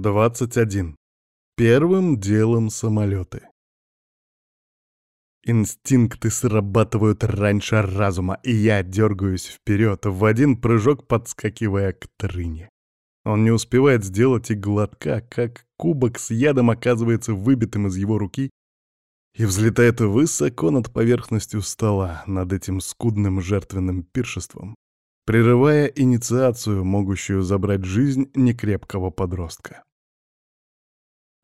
21. Первым делом самолеты. Инстинкты срабатывают раньше разума, и я дергаюсь вперед, в один прыжок подскакивая к трыне. Он не успевает сделать и глотка, как кубок с ядом оказывается выбитым из его руки и взлетает высоко над поверхностью стола, над этим скудным жертвенным пиршеством, прерывая инициацию, могущую забрать жизнь некрепкого подростка.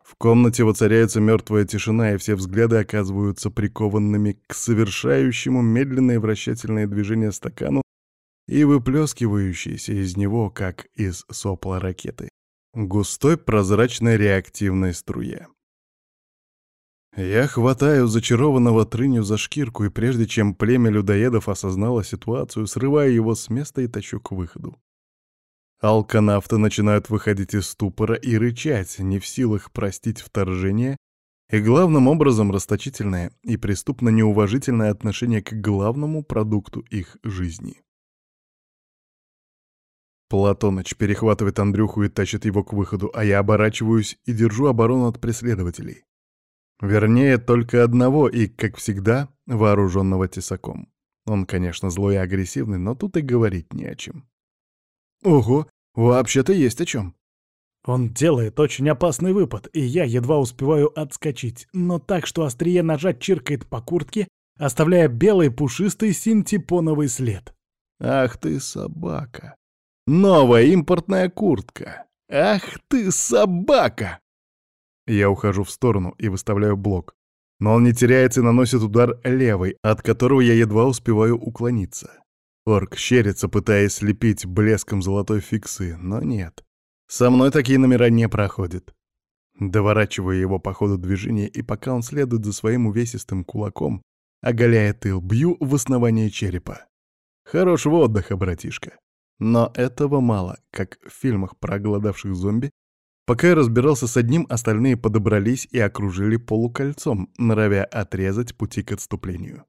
В комнате воцаряется мертвая тишина, и все взгляды оказываются прикованными к совершающему медленные вращательные движения стакану и выплескивающейся из него, как из сопла ракеты, густой прозрачной реактивной струе. Я хватаю зачарованного трыню за шкирку, и прежде чем племя людоедов осознало ситуацию, срываю его с места и тащу к выходу. Алканавты начинают выходить из ступора и рычать, не в силах простить вторжение, и главным образом расточительное и преступно неуважительное отношение к главному продукту их жизни. Платоныч перехватывает Андрюху и тащит его к выходу, а я оборачиваюсь и держу оборону от преследователей. Вернее, только одного и, как всегда, вооруженного тесаком. Он, конечно, злой и агрессивный, но тут и говорить не о чем. Ого, вообще-то есть о чем. Он делает очень опасный выпад, и я едва успеваю отскочить, но так, что острие ножа чиркает по куртке, оставляя белый пушистый синтепоновый след. Ах ты собака! Новая импортная куртка! Ах ты собака! Я ухожу в сторону и выставляю блок. Но он не теряется и наносит удар левой, от которого я едва успеваю уклониться. Орк щерится, пытаясь слепить блеском золотой фиксы, но нет. Со мной такие номера не проходят. Доворачиваю его по ходу движения, и пока он следует за своим увесистым кулаком, оголяя тыл, бью в основание черепа. Хорошего отдыха, братишка. Но этого мало, как в фильмах про голодавших зомби. Пока я разбирался с одним, остальные подобрались и окружили полукольцом, норовя отрезать пути к отступлению.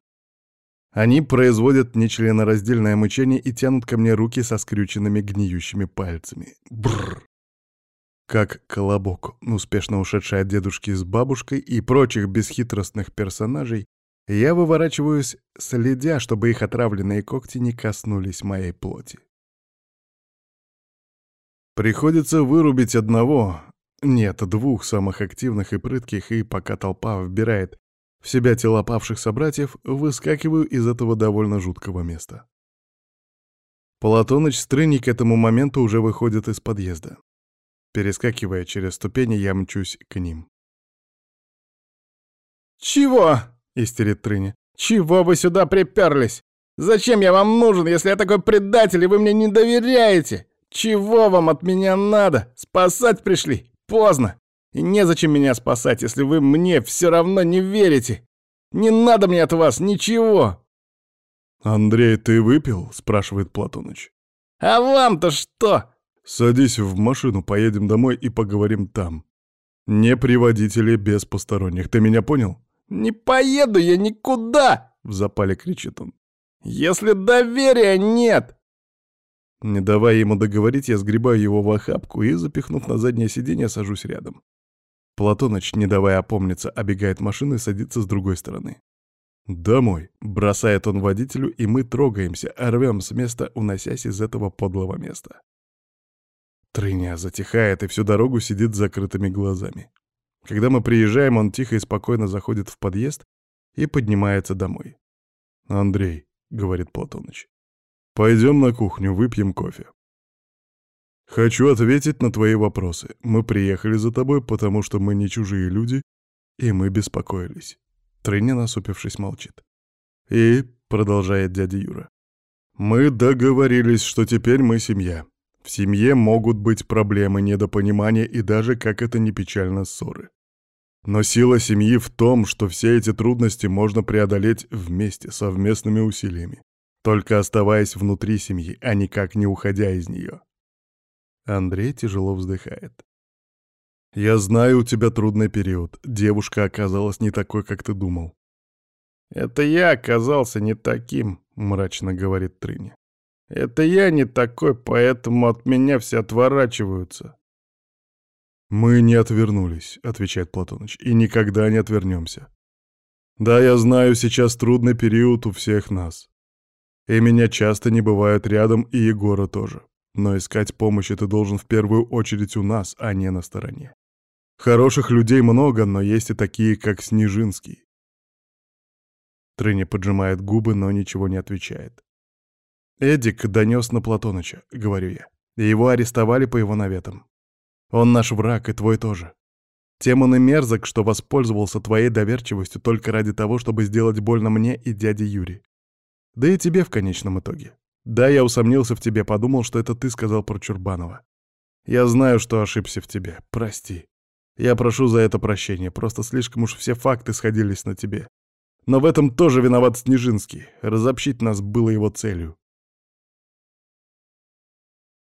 Они производят нечленораздельное мычание и тянут ко мне руки со скрюченными гниющими пальцами. Бррр. Как колобок, успешно ушедший от дедушки с бабушкой и прочих бесхитростных персонажей, я выворачиваюсь, следя, чтобы их отравленные когти не коснулись моей плоти. Приходится вырубить одного, нет, двух самых активных и прытких, и пока толпа вбирает в себя тела павших собратьев, выскакиваю из этого довольно жуткого места. Платоныч Стрынник к этому моменту уже выходит из подъезда. Перескакивая через ступени, я мчусь к ним. «Чего?» — истерит Трыня. «Чего вы сюда приперлись? Зачем я вам нужен, если я такой предатель, и вы мне не доверяете? Чего вам от меня надо? Спасать пришли? Поздно. И незачем меня спасать, если вы мне все равно не верите. Не надо мне от вас ничего!» «Андрей, ты выпил?» — спрашивает Платоныч. «А вам-то что?» «Садись в машину, поедем домой и поговорим там. Не при водителе без посторонних, ты меня понял?» «Не поеду я никуда!» — в запале кричит он. «Если доверия нет!» Не давая ему договорить, я сгребаю его в охапку и, запихнув на заднее сиденье, сажусь рядом. Платоныч, не давая опомниться, обегает машину и садится с другой стороны. «Домой!» — бросает он водителю, и мы трогаемся, рвем с места, уносясь из этого подлого места. Трыня затихает и всю дорогу сидит с закрытыми глазами. Когда мы приезжаем, он тихо и спокойно заходит в подъезд и поднимается домой. «Андрей», — говорит Платоныч, — «пойдем на кухню, выпьем кофе». «Хочу ответить на твои вопросы. Мы приехали за тобой, потому что мы не чужие люди, и мы беспокоились». Трыня, насупившись, молчит. «И», — продолжает дядя Юра, — «мы договорились, что теперь мы семья. В семье могут быть проблемы, недопонимания и даже, как это не печально, ссоры. Но сила семьи в том, что все эти трудности можно преодолеть вместе, совместными усилиями, только оставаясь внутри семьи, а никак не уходя из нее. Андрей тяжело вздыхает. «Я знаю, у тебя трудный период. Девушка оказалась не такой, как ты думал». «Это я оказался не таким», — мрачно говорит Трыня. «Это я не такой, поэтому от меня все отворачиваются». «Мы не отвернулись», — отвечает Платоныч, — «и никогда не отвернемся. Да, я знаю, сейчас трудный период у всех нас. И меня часто не бывает рядом, и Егора тоже. Но искать помощи ты должен в первую очередь у нас, а не на стороне. Хороших людей много, но есть и такие, как Снежинский. Трыня поджимает губы, но ничего не отвечает. «Эдик донес на Платоныча», — говорю я. «Его арестовали по его наветам. Он наш враг, и твой тоже. Тем он и мерзок, что воспользовался твоей доверчивостью только ради того, чтобы сделать больно мне и дяде Юре. Да и тебе в конечном итоге. Да, я усомнился в тебе, подумал, что это ты сказал про Чурбанова. Я знаю, что ошибся в тебе. Прости. Я прошу за это прощения, просто слишком уж все факты сходились на тебе. Но в этом тоже виноват Снежинский. Разобщить нас было его целью.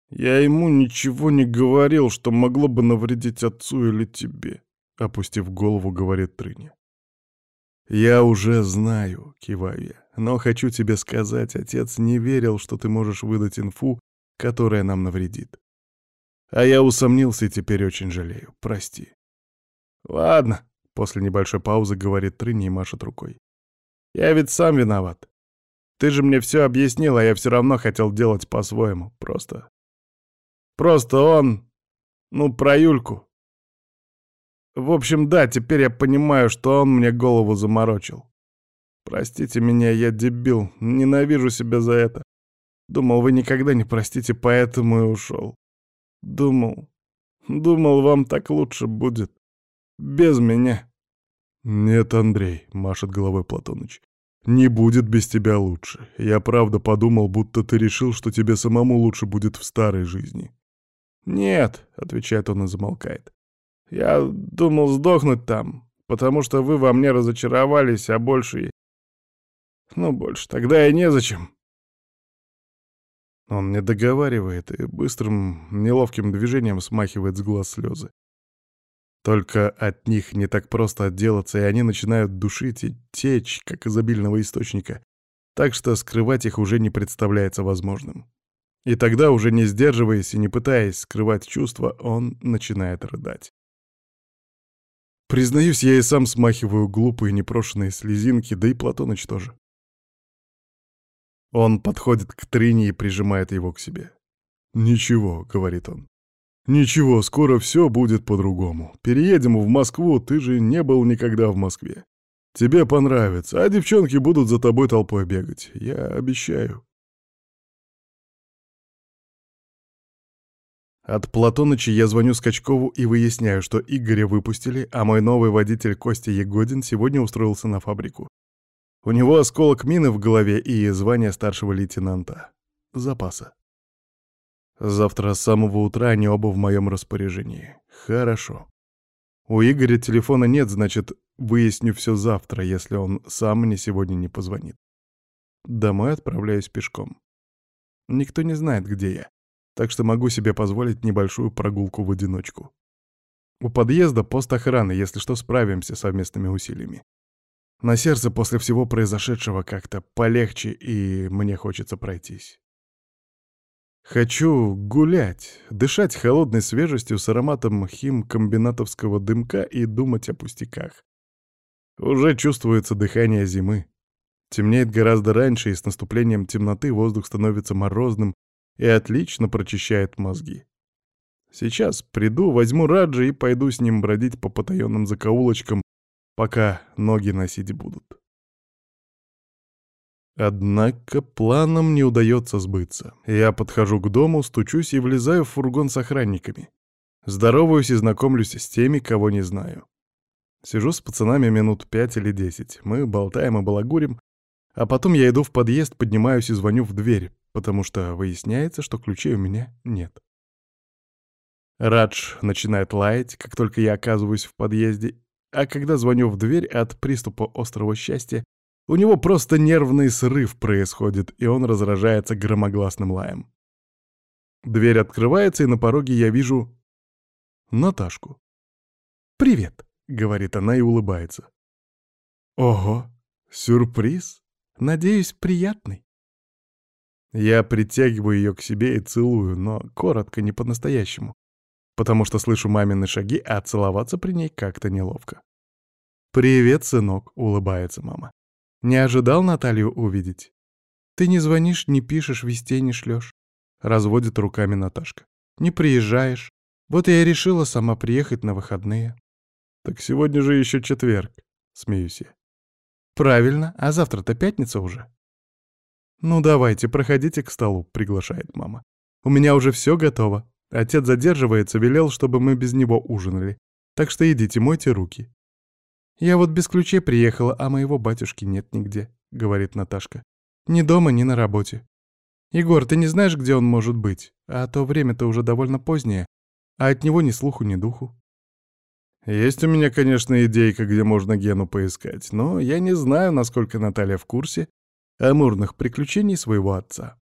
«Я ему ничего не говорил, что могло бы навредить отцу или тебе», — опустив голову, говорит Трыня. «Я уже знаю», — киваю я, — «но хочу тебе сказать, отец не верил, что ты можешь выдать инфу, которая нам навредит. А я усомнился и теперь очень жалею. Прости». «Ладно», — после небольшой паузы говорит Трыня и машет рукой. «Я ведь сам виноват. Ты же мне все объяснил, а я все равно хотел делать по-своему. Просто Просто он... Ну, про Юльку. В общем, да, теперь я понимаю, что он мне голову заморочил. Простите меня, я дебил, ненавижу себя за это. Думал, вы никогда не простите, поэтому и ушел. Думал, думал, вам так лучше будет. Без меня. Нет, Андрей, машет головой Платоныч. Не будет без тебя лучше. Я правда подумал, будто ты решил, что тебе самому лучше будет в старой жизни. «Нет», — отвечает он и замолкает. «Я думал сдохнуть там, потому что вы во мне разочаровались, а больше... Ну, больше тогда и незачем». Он не договаривает и быстрым, неловким движением смахивает с глаз слезы. Только от них не так просто отделаться, и они начинают душить и течь, как из обильного источника, так что скрывать их уже не представляется возможным. И тогда, уже не сдерживаясь и не пытаясь скрывать чувства, он начинает рыдать. Признаюсь, я и сам смахиваю глупые непрошенные слезинки, да и Платоныч тоже. Он подходит к Трине и прижимает его к себе. «Ничего», — говорит он. «Ничего, скоро все будет по-другому. Переедем в Москву, ты же не был никогда в Москве. Тебе понравится, а девчонки будут за тобой толпой бегать. Я обещаю». От Платоныча я звоню Скачкову и выясняю, что Игоря выпустили, а мой новый водитель Костя Егодин сегодня устроился на фабрику. У него осколок мины в голове и звание старшего лейтенанта. Запаса. Завтра с самого утра они оба в моем распоряжении. Хорошо. У Игоря телефона нет, значит, выясню все завтра, если он сам мне сегодня не позвонит. Домой отправляюсь пешком. Никто не знает, где я так что могу себе позволить небольшую прогулку в одиночку. У подъезда пост охраны, если что, справимся совместными усилиями. На сердце после всего произошедшего как-то полегче, и мне хочется пройтись. Хочу гулять, дышать холодной свежестью с ароматом химкомбинатовского дымка и думать о пустяках. Уже чувствуется дыхание зимы. Темнеет гораздо раньше, и с наступлением темноты воздух становится морозным и отлично прочищает мозги. Сейчас приду, возьму Раджи и пойду с ним бродить по потаенным закоулочкам, пока ноги носить будут. Однако планам не удается сбыться. Я подхожу к дому, стучусь и влезаю в фургон с охранниками. Здороваюсь и знакомлюсь с теми, кого не знаю. Сижу с пацанами минут пять или десять. Мы болтаем и балагурим, а потом я иду в подъезд, поднимаюсь и звоню в дверь, потому что выясняется, что ключей у меня нет. Радж начинает лаять, как только я оказываюсь в подъезде, а когда звоню в дверь от приступа острого счастья, у него просто нервный срыв происходит, и он разражается громогласным лаем. Дверь открывается, и на пороге я вижу Наташку. «Привет», — говорит она и улыбается. «Ого, сюрприз? Надеюсь, приятный». Я притягиваю ее к себе и целую, но коротко, не по-настоящему. потому что слышу мамины шаги, а целоваться при ней как-то неловко. «Привет, сынок», — улыбается мама. «Не ожидал Наталью увидеть? Ты не звонишь, не пишешь, вестей не шлешь. Разводит руками Наташка. Не приезжаешь. Вот я и решила сама приехать на выходные. Так сегодня же еще четверг, смеюсь я. Правильно, а завтра-то пятница уже. Ну давайте, проходите к столу, приглашает мама. У меня уже все готово. Отец задерживается, велел, чтобы мы без него ужинали. Так что идите, мойте руки. Я вот без ключей приехала, а моего батюшки нет нигде, говорит Наташка. Ни дома, ни на работе. Егор, ты не знаешь, где он может быть? А то время-то уже довольно позднее, а от него ни слуху, ни духу. Есть у меня, конечно, идейка, где можно Гену поискать, но я не знаю, насколько Наталья в курсе амурных приключений своего отца.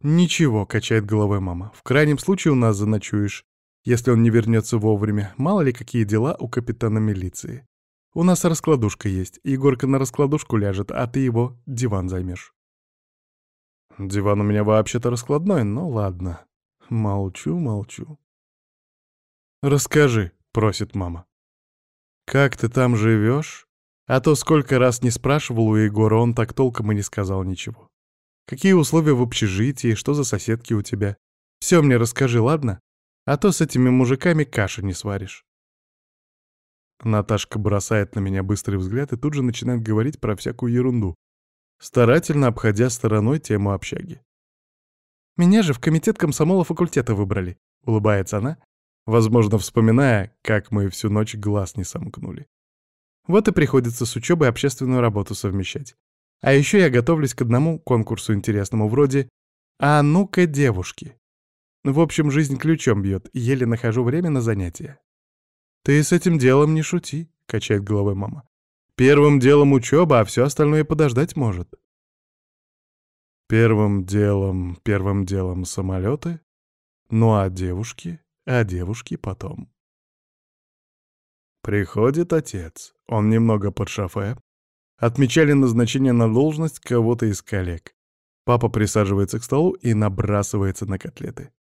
«Ничего», — качает головой мама. «В крайнем случае у нас заночуешь, если он не вернется вовремя. Мало ли какие дела у капитана милиции. У нас раскладушка есть. Егорка на раскладушку ляжет, а ты его диван займешь». Диван у меня вообще-то раскладной, но ладно. Молчу, молчу. «Расскажи», — просит мама. «Как ты там живешь? А то сколько раз не спрашивал у Егора, он так толком и не сказал ничего. Какие условия в общежитии, что за соседки у тебя? Все мне расскажи, ладно? А то с этими мужиками каши не сваришь». Наташка бросает на меня быстрый взгляд и тут же начинает говорить про всякую ерунду, старательно обходя стороной тему общаги. «Меня же в комитет комсомола факультета выбрали», — улыбается она, возможно, вспоминая, как мы всю ночь глаз не сомкнули. Вот и приходится с учебой общественную работу совмещать. А еще я готовлюсь к одному конкурсу интересному, вроде «А ну-ка, девушки». В общем, жизнь ключом бьет, еле нахожу время на занятия. «Ты с этим делом не шути», — качает головой мама. Первым делом учеба, а все остальное подождать может. Первым делом, первым делом самолеты, ну а девушки, а девушки потом. Приходит отец, он немного под шофе. Отмечали назначение на должность кого-то из коллег. Папа присаживается к столу и набрасывается на котлеты.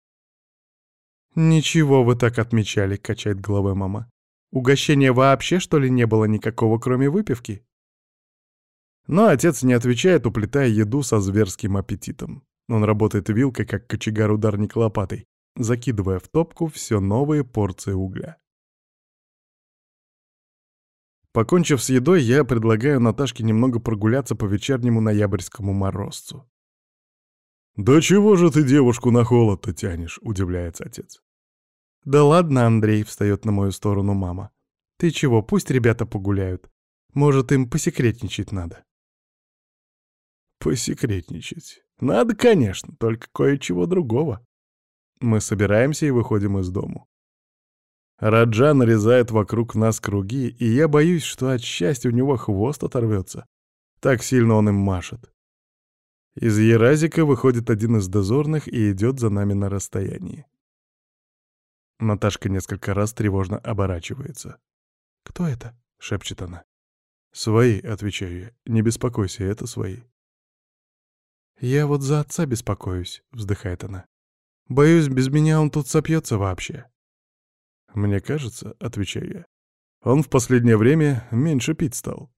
«Ничего вы так отмечали», — качает головой мама. Угощения вообще, что ли, не было никакого, кроме выпивки? Но отец не отвечает, уплетая еду со зверским аппетитом. Он работает вилкой, как кочегар-ударник лопатой, закидывая в топку все новые порции угля. Покончив с едой, я предлагаю Наташке немного прогуляться по вечернему ноябрьскому морозцу. «Да чего же ты девушку на холод-то тянешь?» — удивляется отец. «Да ладно, Андрей», — встает на мою сторону мама. «Ты чего, пусть ребята погуляют. Может, им посекретничать надо». «Посекретничать? Надо, конечно, только кое-чего другого». Мы собираемся и выходим из дому. Раджа нарезает вокруг нас круги, и я боюсь, что от счастья у него хвост оторвется. Так сильно он им машет. Из Еразика выходит один из дозорных и идет за нами на расстоянии. Наташка несколько раз тревожно оборачивается. «Кто это?» — шепчет она. «Свои», — отвечаю я. «Не беспокойся, это свои». «Я вот за отца беспокоюсь», — вздыхает она. «Боюсь, без меня он тут сопьется вообще». «Мне кажется», — отвечаю я, — «он в последнее время меньше пить стал».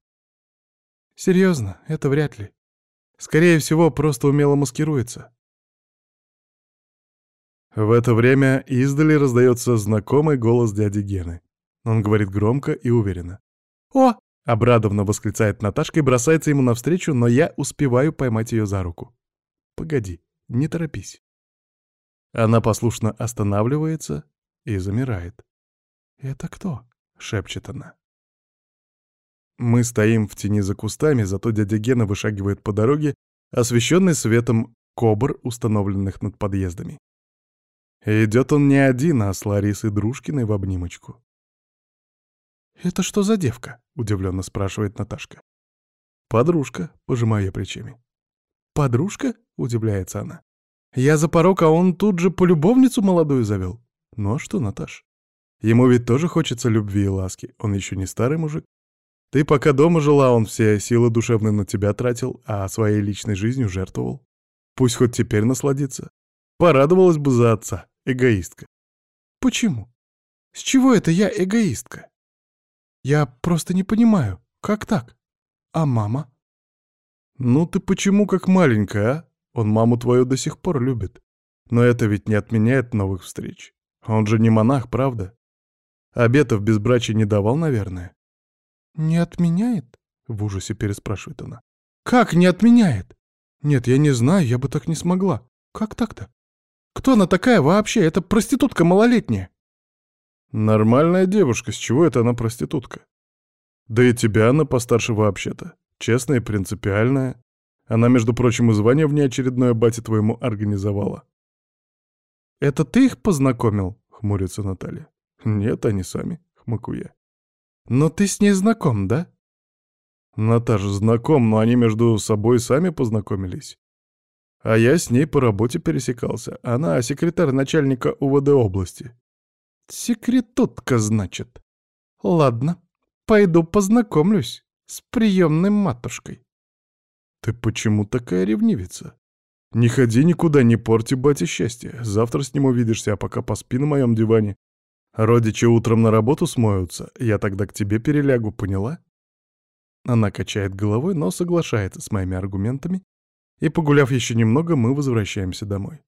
«Серьезно, это вряд ли. Скорее всего, просто умело маскируется. В это время издали раздается знакомый голос дяди Гены. Он говорит громко и уверенно. «О!» — обрадованно восклицает Наташка и бросается ему навстречу, но я успеваю поймать ее за руку. «Погоди, не торопись». Она послушно останавливается и замирает. «Это кто?» — шепчет она. Мы стоим в тени за кустами, зато дядя Гена вышагивает по дороге, освещенной светом кобр, установленных над подъездами. Идет он не один, а с Ларисой Дружкиной в обнимочку. «Это что за девка?» — удивленно спрашивает Наташка. «Подружка», — пожимаю я плечами. «Подружка?» — удивляется она. «Я за порог, а он тут же полюбовницу молодую завел. Ну а что, Наташ? Ему ведь тоже хочется любви и ласки, он еще не старый мужик. Ты пока дома жила, он все силы душевные на тебя тратил, а своей личной жизнью жертвовал. Пусть хоть теперь насладится. Порадовалась бы за отца, эгоистка. Почему? С чего это я эгоистка? Я просто не понимаю, как так? А мама? Ну ты почему как маленькая, а? Он маму твою до сих пор любит. Но это ведь не отменяет новых встреч. Он же не монах, правда? Обетов безбрачия не давал, наверное. «Не отменяет?» — в ужасе переспрашивает она. «Как не отменяет? Нет, я не знаю, я бы так не смогла. Как так-то? Кто она такая вообще? Это проститутка малолетняя». «Нормальная девушка, с чего это она проститутка? Да и тебя она постарше вообще-то. Честная и принципиальная. Она, между прочим, и звание внеочередное бате твоему организовала». «Это ты их познакомил?» — хмурится Наталья. «Нет, они сами», — хмыкаю я. «Но ты с ней знаком, да?» «Наташа, знаком, но они между собой сами познакомились. А я с ней по работе пересекался. Она секретарь начальника УВД области». «Секретутка, значит. Ладно, пойду познакомлюсь с приемной матушкой». «Ты почему такая ревнивица? Не ходи никуда, не порти бате счастье. Завтра с ним увидишься, а пока поспи на моем диване Родичи утром на работу смоются, я тогда к тебе перелягу, поняла? Она качает головой, но соглашается с моими аргументами, и, погуляв еще немного, мы возвращаемся домой.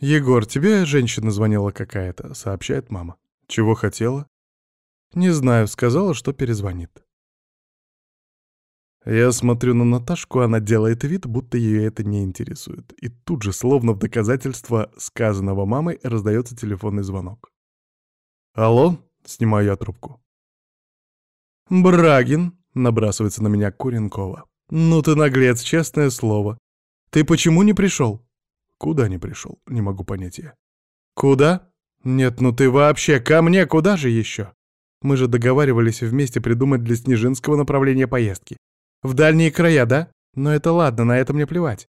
«Егор, тебе женщина звонила какая-то», — сообщает мама. «Чего хотела?» «Не знаю, сказала, что перезвонит». Я смотрю на Наташку, она делает вид, будто ее это не интересует. И тут же, словно в доказательство сказанного мамой, раздается телефонный звонок. «Алло?» — снимаю я трубку. «Брагин!» — набрасывается на меня Куренкова. «Ну ты наглец, честное слово. Ты почему не пришел?» «Куда не пришел? Не могу понять я». «Куда? Нет, ну ты вообще ко мне куда же еще? Мы же договаривались вместе придумать для Снежинского направление поездки. В дальние края, да? Но это ладно, на это мне плевать.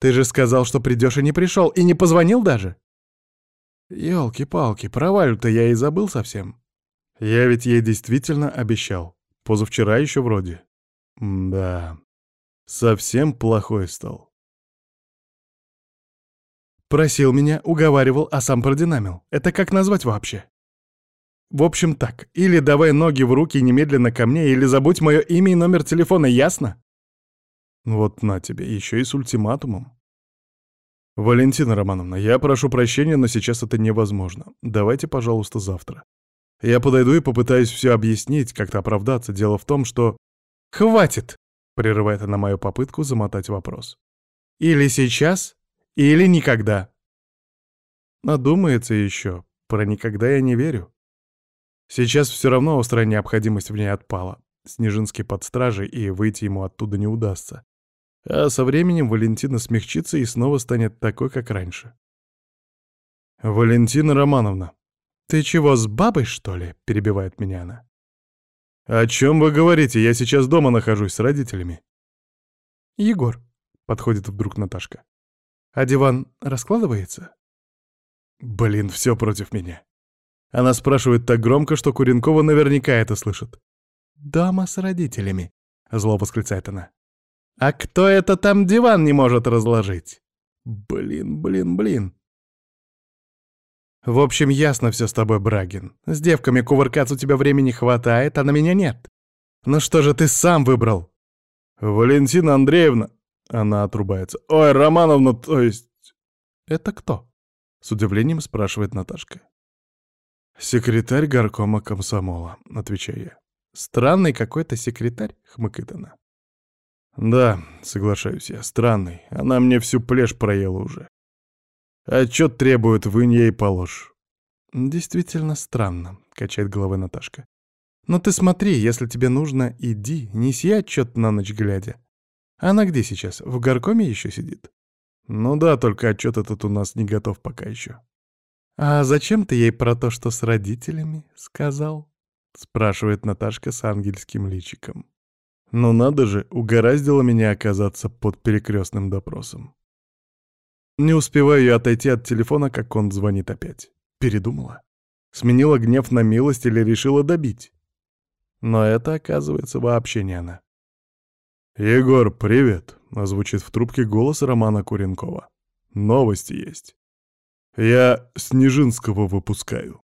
Ты же сказал, что придешь и не пришел, и не позвонил даже. Ёлки-палки, про Валю-то я и забыл совсем. Я ведь ей действительно обещал. Позавчера еще вроде. М да, совсем плохой стал. Просил меня, уговаривал, а сам продинамил. Это как назвать вообще? В общем так, или давай ноги в руки немедленно ко мне, или забудь мое имя и номер телефона, ясно? Вот на тебе, еще и с ультиматумом. Валентина Романовна, я прошу прощения, но сейчас это невозможно. Давайте, пожалуйста, завтра. Я подойду и попытаюсь все объяснить, как-то оправдаться. Дело в том, что... «Хватит!» — прерывает она мою попытку замотать вопрос. «Или сейчас, или никогда». Надумается еще. Про никогда я не верю. Сейчас все равно острая необходимость в ней отпала. Снежинский под стражей, и выйти ему оттуда не удастся. А со временем Валентина смягчится и снова станет такой, как раньше. «Валентина Романовна, ты чего, с бабой, что ли?» — перебивает меня она. «О чем вы говорите? Я сейчас дома нахожусь с родителями». «Егор», — подходит вдруг Наташка, — «а диван раскладывается?» «Блин, все против меня. Она спрашивает так громко, что Куренкова наверняка это слышит. «Дама с родителями», — зло восклицает она. «А кто это там диван не может разложить?» «Блин, блин, блин». «В общем, ясно все с тобой, Брагин. С девками кувыркаться у тебя времени хватает, а на меня нет. Ну что же ты сам выбрал?» «Валентина Андреевна...» Она отрубается. «Ой, Романовна, то есть...» «Это кто?» — с удивлением спрашивает Наташка. «Секретарь горкома комсомола», — отвечаю я. «Странный какой-то секретарь», — хмыкает она. «Да», — соглашаюсь я, — «странный. Она мне всю плешь проела уже. Отчет требует, вынь ей положь». «Действительно странно», — качает головой Наташка. «Но ты смотри, если тебе нужно, иди, неси отчет на ночь глядя. Она где сейчас? В горкоме еще сидит?» «Ну да, только отчет этот у нас не готов пока еще». «А зачем ты ей про то, что с родителями сказал?» — спрашивает Наташка с ангельским личиком. «Ну надо же, угораздило меня оказаться под перекрестным допросом». Не успеваю я отойти от телефона, как он звонит опять. Передумала. Сменила гнев на милость или решила добить. Но это, оказывается, вообще не она. «Егор, привет!» — озвучит в трубке голос Романа Куренкова. «Новости есть». Я Снежинского выпускаю.